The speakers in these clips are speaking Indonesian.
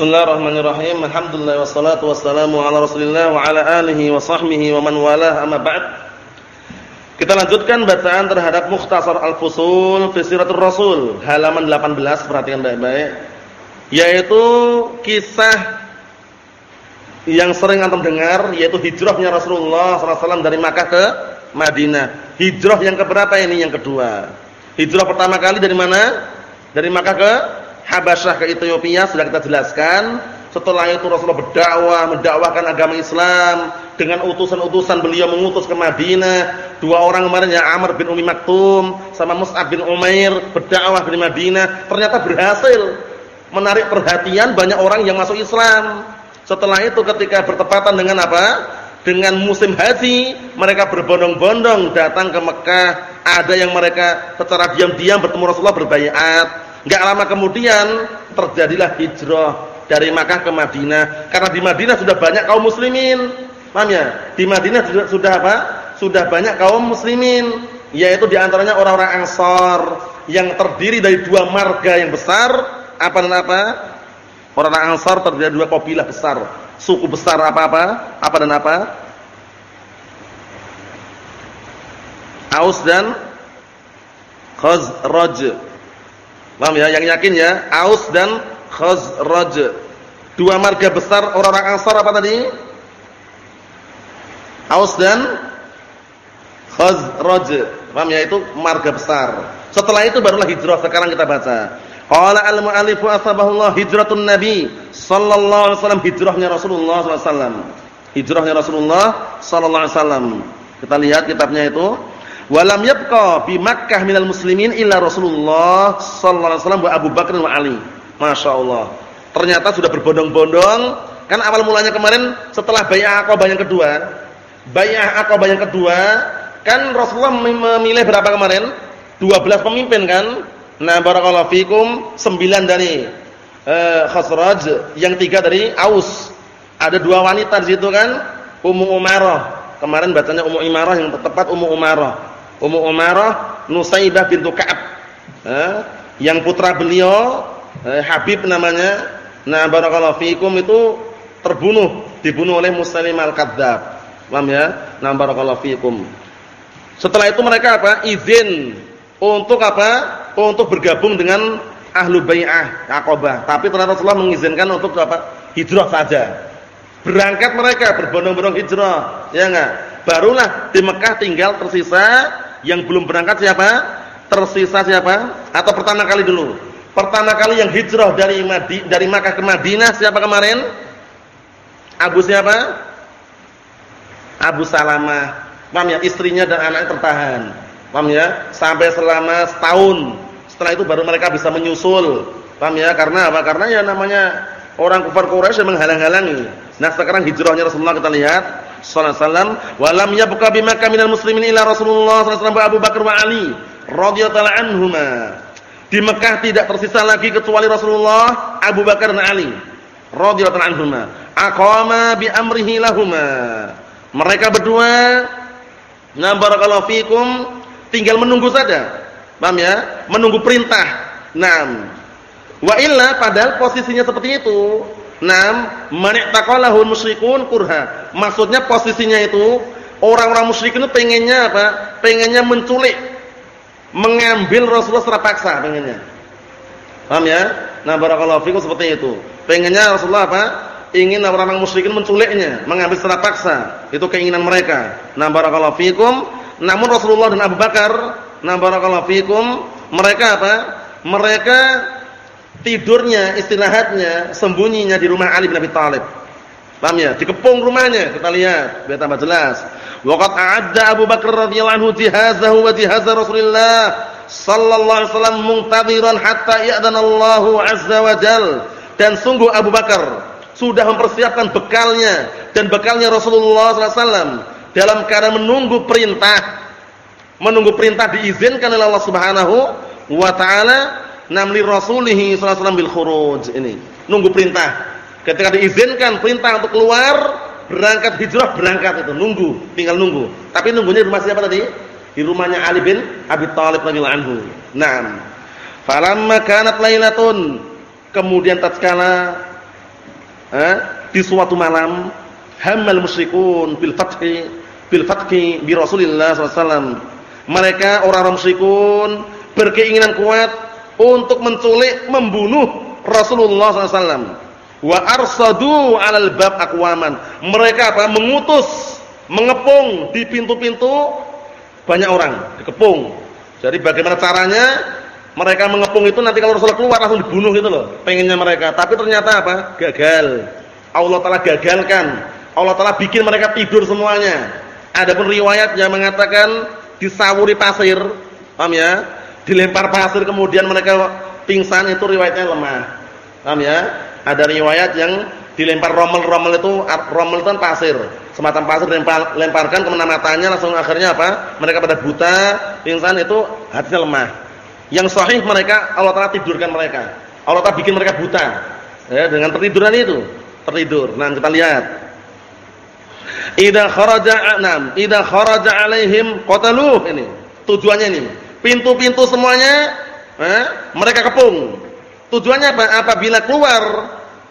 Bismillahirrahmanirrahim. Alhamdulillah wassalatu wassalamu ala Rasulillah wa ala alihi wa sahbihi wa man walah amma ba'd. Kita lanjutkan bacaan terhadap Mukhtasar Al-Fusul fi Siratul Rasul, halaman 18, perhatikan baik-baik. Yaitu kisah yang sering antum dengar yaitu hijrahnya Rasulullah SAW dari Makkah ke Madinah. Hijrah yang keberapa ini? Yang kedua. Hijrah pertama kali dari mana? Dari Makkah ke Habasyah ke Ethiopia sudah kita jelaskan. Setelah itu Rasulullah berdakwah, mendakwahkan agama Islam dengan utusan-utusan beliau mengutus ke Madinah. Dua orang kemarin ya Amr bin Umi Maktum sama Mus'ab bin Umair berdakwah di Madinah. Ternyata berhasil menarik perhatian banyak orang yang masuk Islam. Setelah itu ketika bertepatan dengan apa? Dengan musim haji, mereka berbondong-bondong datang ke Mekah. Ada yang mereka secara diam-diam bertemu Rasulullah berbaiat Enggak lama kemudian terjadilah hijrah dari Makkah ke Madinah karena di Madinah sudah banyak kaum muslimin. Paham ya? Di Madinah sudah, sudah apa? Sudah banyak kaum muslimin, yaitu di antaranya orang-orang Ansar yang terdiri dari dua marga yang besar, apa dan apa? Orang-orang Ansar terdiri dari dua kabilah besar, suku besar apa-apa? Apa dan apa? Aus dan Khazraj. Paham ya? Yang yakin ya, Aus dan Khazraj. Dua marga besar orang-orang Ansar apa tadi? Aus dan Khazraj. Paham ya? Itu marga besar. Setelah itu barulah hijrah. Sekarang kita baca. Qala al-mu'allifu asbahullah hijratun nabi sallallahu alaihi wasallam hijrahnya Rasulullah sallallahu alaihi wasallam. Hijrahnya Rasulullah sallallahu alaihi wasallam. Kita lihat kitabnya itu Walam yabqa bi Makkah minal muslimin illa Rasulullah sallallahu alaihi wasallam wa Abu Bakar wa Ali. Masya Allah. Ternyata sudah berbondong-bondong. Kan awal mulanya kemarin setelah Bai'ah Aqabah yang kedua. Bai'ah Aqabah yang kedua, kan Rasulullah memilih berapa kemarin? 12 pemimpin kan? Nah, barakallahu fikum 9 dari eh, Khazraj, yang tiga dari Aus. Ada dua wanita di situ kan? Ummu Umarah. Kemarin bacanya Ummu Imarah yang tepat Ummu Umarah. Ummu Umarah Nusaibah bintu Ka'ab. Eh, yang putra beliau eh, Habib namanya. Nah, barakallahu fikum itu terbunuh, dibunuh oleh Muslim al-Kadzdzab. Paham ya? Nah, barakallahu fikum. Setelah itu mereka apa? Izin untuk apa? Untuk bergabung dengan ahlu bai'ah Aqabah. Tapi ternyata Rasulullah mengizinkan untuk apa? Hijrah saja. Berangkat mereka berbondong-bondong hijrah, ya enggak? Barulah di Mekah tinggal tersisa yang belum berangkat siapa? Tersisa siapa? Atau pertama kali dulu? Pertama kali yang hijrah dari Madi, dari Makkah ke Madinah siapa kemarin? Abu siapa? Abu Salamah. Paham ya? Istrinya dan anaknya tertahan. Paham ya? Sampai selama setahun. Setelah itu baru mereka bisa menyusul. Paham ya? Karena apa? Karena ya namanya orang kufar Quraisy yang menghalang-halangi. Nah, sekarang hijrahnya Rasulullah kita lihat sallallahu alaihi wasallam wa lam yabqa bi Makkah minal muslimin illa Rasulullah sallallahu alaihi wasallam Abu Bakar wa Ali radhiyallahu anhuma. Di Mekah tidak tersisa lagi kecuali Rasulullah, Abu Bakar dan Ali radhiyallahu anhuma. Aqama bi amrihi lahuma. Mereka berdua na barakallahu fikum tinggal menunggu saja. Paham ya? Menunggu perintah. Naam. Wa illa padahal posisinya seperti itu. Nam, mani'taqalahul musyrikun kurha. Maksudnya posisinya itu orang-orang musyrik itu pengennya apa? Pengennya menculik, mengambil Rasulullah secara paksa pengennya. Paham ya? Nah, barakallahu fikum seperti itu. Pengennya Rasulullah apa? Ingin orang-orang musyrikin menculiknya, mengambil secara paksa. Itu keinginan mereka. Nah, barakallahu fikum. Namun Rasulullah dan Abu Bakar, nah barakallahu fikum, mereka apa? Mereka tidurnya, istirahatnya, sembunyinya di rumah Ali bin Abi Thalib. Paham ya? Dikepung rumahnya. Kita lihat biar tambah jelas. Waqat a'adda Abu Bakar radhiyallahu anhu jihazahu wa jihazah Rasulullah sallallahu alaihi wasallam muntadhiran hatta Allah azza wa jal. Dan sungguh Abu Bakar sudah mempersiapkan bekalnya dan bekalnya Rasulullah sallallahu alaihi wasallam dalam keadaan menunggu perintah. Menunggu perintah diizinkan oleh Allah Subhanahu wa taala namli rasulihi sallallahu alaihi wasallam bil khuruj. Ini nunggu perintah. Ketika diizinkan perintah untuk keluar berangkat hijrah berangkat itu. Nunggu tinggal nunggu. Tapi nunggunya di rumah siapa tadi? Di rumahnya Ali bin Abi Thalib radhiyallahu anhu. Naam. Falamma kanat lailatun kemudian tatkala eh, di suatu malam hamal musyrikun bil fathi bil fathi bi Rasulillah SAW. Mereka orang-orang musyrikun berkeinginan kuat untuk menculik, membunuh Rasulullah SAW. Wa arsadu 'alal bab aqwaman. Mereka apa? Mengutus, mengepung di pintu-pintu banyak orang, dikepung. Jadi bagaimana caranya? Mereka mengepung itu nanti kalau Rasulullah keluar langsung dibunuh gitu loh. Pengennya mereka, tapi ternyata apa? Gagal. Allah taala gagalkan. Allah taala bikin mereka tidur semuanya. Adapun riwayat yang mengatakan disawuri pasir, paham ya? Dilempar pasir kemudian mereka pingsan itu riwayatnya lemah. Paham ya? Ada riwayat yang dilempar rommel-rommel itu rommel itu kan pasir, semacam pasir dilempar, lemparkan ke matanya langsung akhirnya apa? Mereka pada buta, pingsan itu hatinya lemah. Yang sahih mereka Allah Taala tidurkan mereka. Allah Taala bikin mereka buta. Ya, dengan tertiduran itu, tertidur. Nah, kita lihat. Idza kharaja anam, idza kharaja alaihim qataluh ini. Tujuannya ini. Pintu-pintu semuanya eh, mereka kepung. Tujuannya apa? Apabila keluar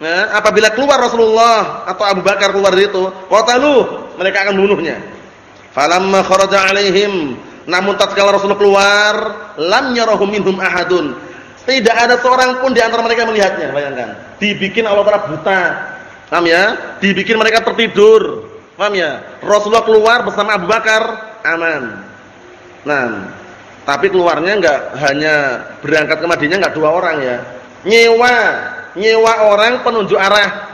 eh, apabila keluar Rasulullah atau Abu Bakar keluar dari itu, qataluh, mereka akan membunuhnya. Falamma kharaja alaihim, namun tatkala Rasulullah keluar, lam yarahum minhum ahadun. Tidak ada seorang pun di antara mereka melihatnya, bayangkan. Dibikin Allah Taala buta. Paham ya? Dibikin mereka tertidur. Paham ya? Rasulullah keluar bersama Abu Bakar aman. Nah, tapi keluarnya enggak hanya berangkat ke Madinah enggak dua orang ya. Nyewa, nyewa orang penunjuk arah.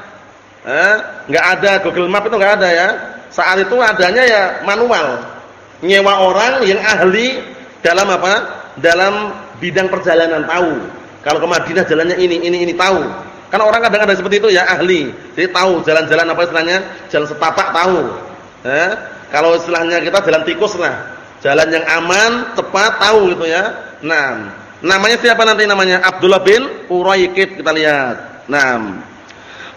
Eh, enggak ada Google Map itu enggak ada ya. Saat itu adanya ya manual. Nyewa orang yang ahli dalam apa? Dalam bidang perjalanan tahu. Kalau ke Madinah jalannya ini, ini, ini tahu. Karena orang kadang ada seperti itu ya ahli. Jadi tahu jalan-jalan apa istilahnya? Jalan setapak tahu. Eh? Kalau istilahnya kita jalan tikus lah. Jalan yang aman, tepat, tahu gitu ya. Nah, namanya siapa nanti namanya? Abdullah bin Uraykid kita lihat. Nah,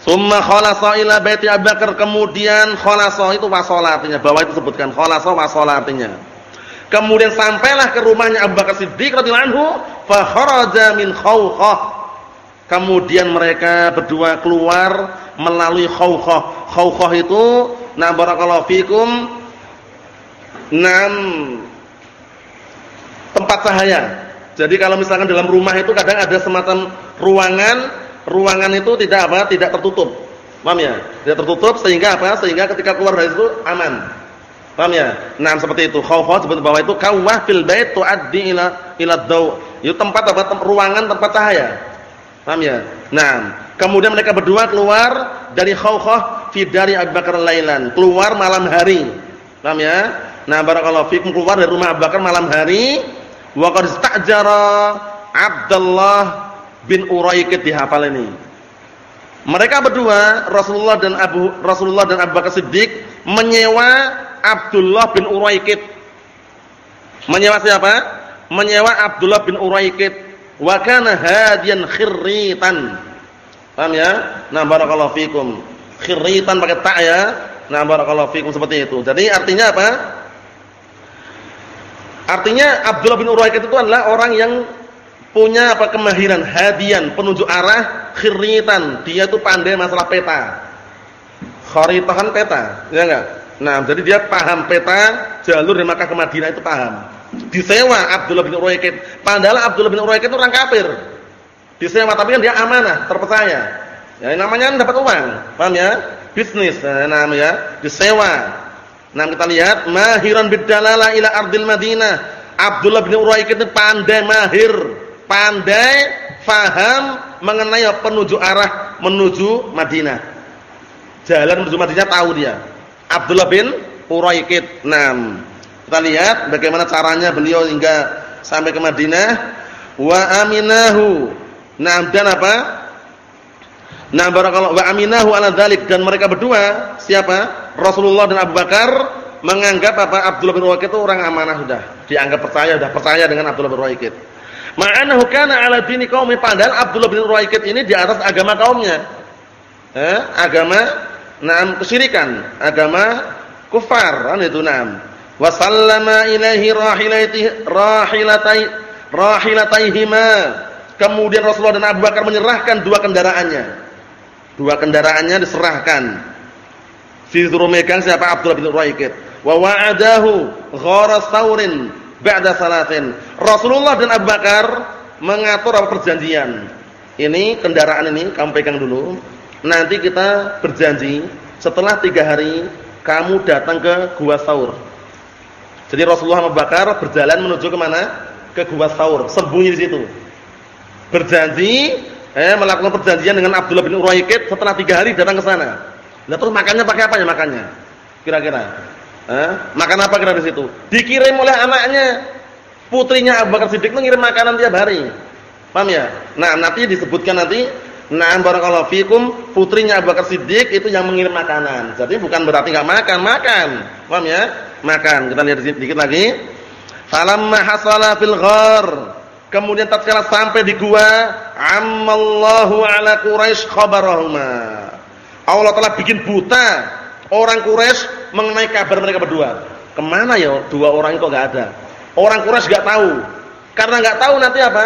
Summa khalasa ila baiti Abu Bakar kemudian khalasa itu wasala artinya bawah itu sebutkan khalasa wasala artinya. Kemudian sampailah ke rumahnya Abu Bakar Siddiq radhiyallahu anhu fa kharaja min khawqah Kemudian mereka berdua keluar melalui khawqah. Khawqah itu na barakallahu fikum enam tempat cahaya. Jadi kalau misalkan dalam rumah itu kadang ada semacam ruangan, ruangan itu tidak apa? tidak tertutup. Paham ya? Tidak tertutup sehingga apa? Sehingga ketika keluar dari itu aman. Paham ya? Nah, seperti itu. Khawqah seperti bawah itu kawah fil bait tuaddi ila ila daw. Itu tempat apa? Tem ruangan tempat cahaya. Paham ya? Nah, kemudian mereka berdua keluar dari khawqah fi dari Abu Bakar lailan, keluar malam hari. Paham ya? Nah, barakallahu fikum keluar dari rumah Abu malam hari wa qad istajara Abdullah bin Uraykid dihafal ini. Mereka berdua Rasulullah dan Abu Rasulullah dan Abu Bakar Siddiq menyewa Abdullah bin Uraykid. Menyewa siapa? Menyewa Abdullah bin Uraykid wa kana hadiyan khirritan. Paham ya? Nah, barakallahu fikum. Khirritan pakai ta ya. Nah, barakallahu fikum seperti itu. Jadi artinya apa? Artinya Abdullah bin Uraikid itu adalah orang yang punya apa kemahiran hadian, penunjuk arah, khiritan. Dia itu pandai masalah peta. Kharitahan peta, ya enggak? Nah, jadi dia paham peta jalur dari Makkah ke Madinah itu paham. Disewa Abdullah bin Uraikid. Padahal Abdullah bin Uraikid itu orang kafir. Disewa tapi kan dia amanah, terpercaya. Ya namanya kan dapat uang, paham ya? Bisnis, nah, namanya disewa. Nah kita lihat mahiran bidalala ila ardil Madinah. Abdullah bin Uraikid itu pandai mahir, pandai faham mengenai penunjuk arah menuju Madinah. Jalan menuju Madinah tahu dia. Abdullah bin Uraikid. Nah, kita lihat bagaimana caranya beliau hingga sampai ke Madinah. Wa aminahu. Nah, dan apa? Nah, barakallahu wa aminahu ala dzalik dan mereka berdua siapa? Rasulullah dan Abu Bakar menganggap apa Abdullah bin Uraikid itu orang amanah sudah, dianggap percaya, sudah percaya dengan Abdullah bin Uraikid. Ma'anahu kana ala dini qaumi padahal Abdullah bin Uraikid ini di atas agama kaumnya. Eh, agama na'am kesyirikan, agama kufar, kan itu na'am. Wa sallama ilaihi rahilatihi rahilatai rahilataihima. Kemudian Rasulullah dan Abu Bakar menyerahkan dua kendaraannya. Dua kendaraannya diserahkan. Disuruh siapa? Abdullah bin Uraiqid. Wa wa'adahu ghara saurin ba'da salatin. Rasulullah dan Abu Bakar mengatur apa perjanjian. Ini kendaraan ini kamu pegang dulu. Nanti kita berjanji setelah tiga hari kamu datang ke Gua Saur. Jadi Rasulullah Abu Bakar berjalan menuju ke mana? Ke Gua Saur, sembunyi di situ. Berjanji eh melakukan perjanjian dengan Abdullah bin Uraiqid setelah tiga hari datang ke sana. Nah terus makannya pakai apa ya makannya? Kira-kira. Eh, makan apa kira di situ? Dikirim oleh anaknya. Putrinya Abu Bakar Siddiq mengirim makanan tiap hari. Paham ya? Nah, nanti disebutkan nanti Nah, barakallahu fikum, putrinya Abu Bakar Siddiq itu yang mengirim makanan. Jadi bukan berarti enggak makan, makan. Paham ya? Makan. Kita lihat sedikit lagi. Falamma hasala fil ghar. Kemudian tatkala sampai di gua, amallahu ala Quraisy khabarahuma. Allah telah bikin buta orang Quraisy mengenai kabar mereka berdua. Ke mana ya dua orang itu enggak ada? Orang Quraisy enggak tahu. Karena enggak tahu nanti apa?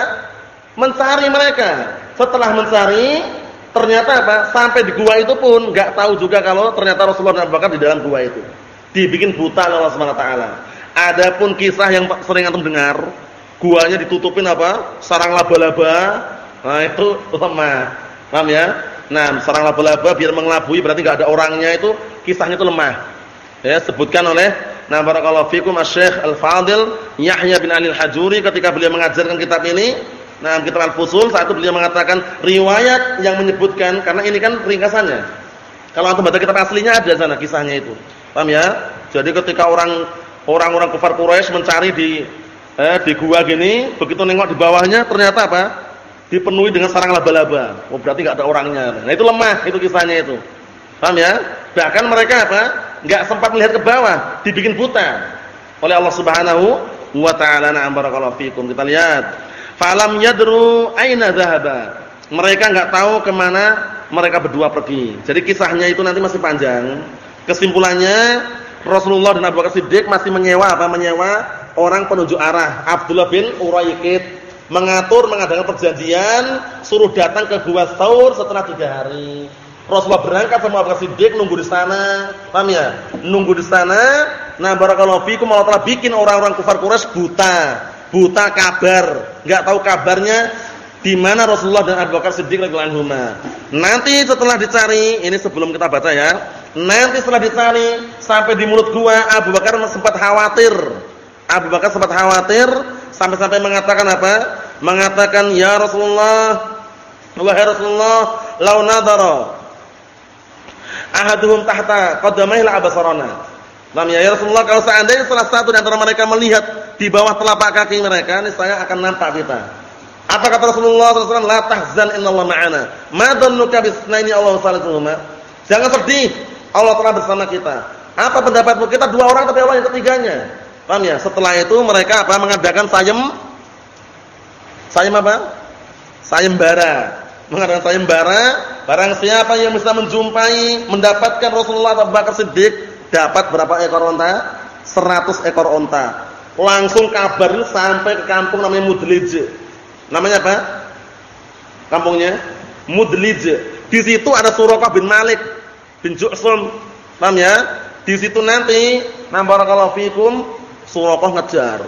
Mencari mereka setelah mencari, ternyata apa? Sampai di gua itu pun nggak tahu juga kalau ternyata Rasulullah dan Abu di dalam gua itu. Dibikin buta oleh Allah Subhanahu wa taala. Adapun kisah yang sering antum dengar, guanya ditutupin apa? Sarang laba-laba. Nah, itu lemah. Paham ya? Nah, sarang laba-laba biar mengelabui berarti nggak ada orangnya itu kisahnya itu lemah. Ya, sebutkan oleh Nah, barakallahu fikum Asy-Syaikh Al-Fadil Yahya bin Ali Al-Hajuri ketika beliau mengajarkan kitab ini Nah, kita al-fusul saat itu beliau mengatakan riwayat yang menyebutkan karena ini kan ringkasannya. Kalau antum baca kitab aslinya ada sana kisahnya itu. Paham ya? Jadi ketika orang orang-orang kafir Quraisy mencari di eh, di gua gini, begitu nengok di bawahnya ternyata apa? Dipenuhi dengan sarang laba-laba. Oh, berarti enggak ada orangnya. Nah, itu lemah itu kisahnya itu. Paham ya? Bahkan mereka apa? Enggak sempat melihat ke bawah, dibikin buta oleh Allah Subhanahu wa taala. Na'am barakallahu fikum. Kita lihat Falam yadru aina dhahaba. Mereka enggak tahu ke mana mereka berdua pergi. Jadi kisahnya itu nanti masih panjang. Kesimpulannya Rasulullah dan Abu Bakar Siddiq masih menyewa apa? Menyewa orang penunjuk arah. Abdullah bin Uraiqid mengatur mengadakan perjanjian suruh datang ke Gua Saur setelah tiga hari. Rasulullah berangkat sama Abu Siddiq nunggu di sana. Paham ya? Nunggu di sana. Nah, barakallahu fikum Allah telah bikin orang-orang kafir Quraisy buta buta kabar, enggak tahu kabarnya di mana Rasulullah dan Abu Bakar Siddiq radhiyallahu. Nanti setelah dicari, ini sebelum kita baca ya. Nanti setelah dicari sampai di mulut gua Abu Bakar sempat khawatir. Abu Bakar sempat khawatir sampai-sampai mengatakan apa? Mengatakan ya Rasulullah, wahai Rasulullah, lau nadara ahaduhum tahta qadamaihi la abasarana. Namanya ya Rasulullah kalau seandainya salah satu di antara mereka melihat di bawah telapak kaki mereka ini saya akan nampak kita. Apa kata Rasulullah SAW? La tahzan Allah ma'ana. Ma dhannuka bisnaini Allah salisuhuma. Jangan sedih. Allah telah bersama kita. Apa pendapatmu? Kita dua orang tapi Allah yang ketiganya. Paham ya? Setelah itu mereka apa? Mengadakan sayem sayem apa? Sayembara. Mengadakan sayembara, barang siapa yang bisa menjumpai, mendapatkan Rasulullah Abu Bakar Siddiq, dapat berapa ekor onta? 100 ekor onta langsung kabar sampai ke kampung namanya Mudlij. Namanya apa? Kampungnya Mudlij. Di situ ada Suraqah bin Malik bin Ju'sum. Paham ya? Di situ nanti nambarakallahu fikum Suraqah ngejar.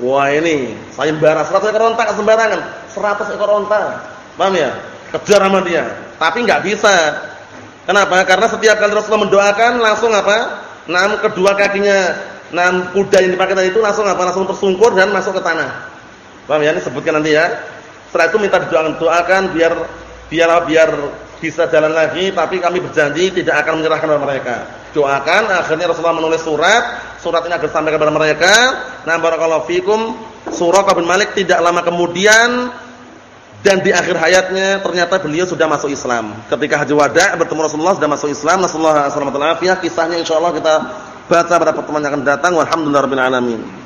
Wah ini sayembara 100 ekor onta sembarangan, 100 ekor onta. Paham ya? Kejar sama dia. Tapi enggak bisa. Kenapa? Karena setiap kali Rasulullah mendoakan langsung apa? Nam kedua kakinya Nah, kuda yang dipakai tadi itu langsung apa? Langsung tersungkur dan masuk ke tanah. Paham ya? Ini sebutkan nanti ya. Setelah itu minta doakan, doakan biar biar biar bisa jalan lagi, tapi kami berjanji tidak akan menyerahkan kepada mereka. Doakan, akhirnya Rasulullah menulis surat, surat ini agar sampai kepada mereka. Nah, barakallahu fikum, surah bin Malik tidak lama kemudian dan di akhir hayatnya ternyata beliau sudah masuk Islam. Ketika haji wada bertemu Rasulullah sudah masuk Islam. Rasulullah sallallahu alaihi wasallam kisahnya insyaallah kita baca pada pertemuan yang akan datang. Walhamdulillahirabbil alamin.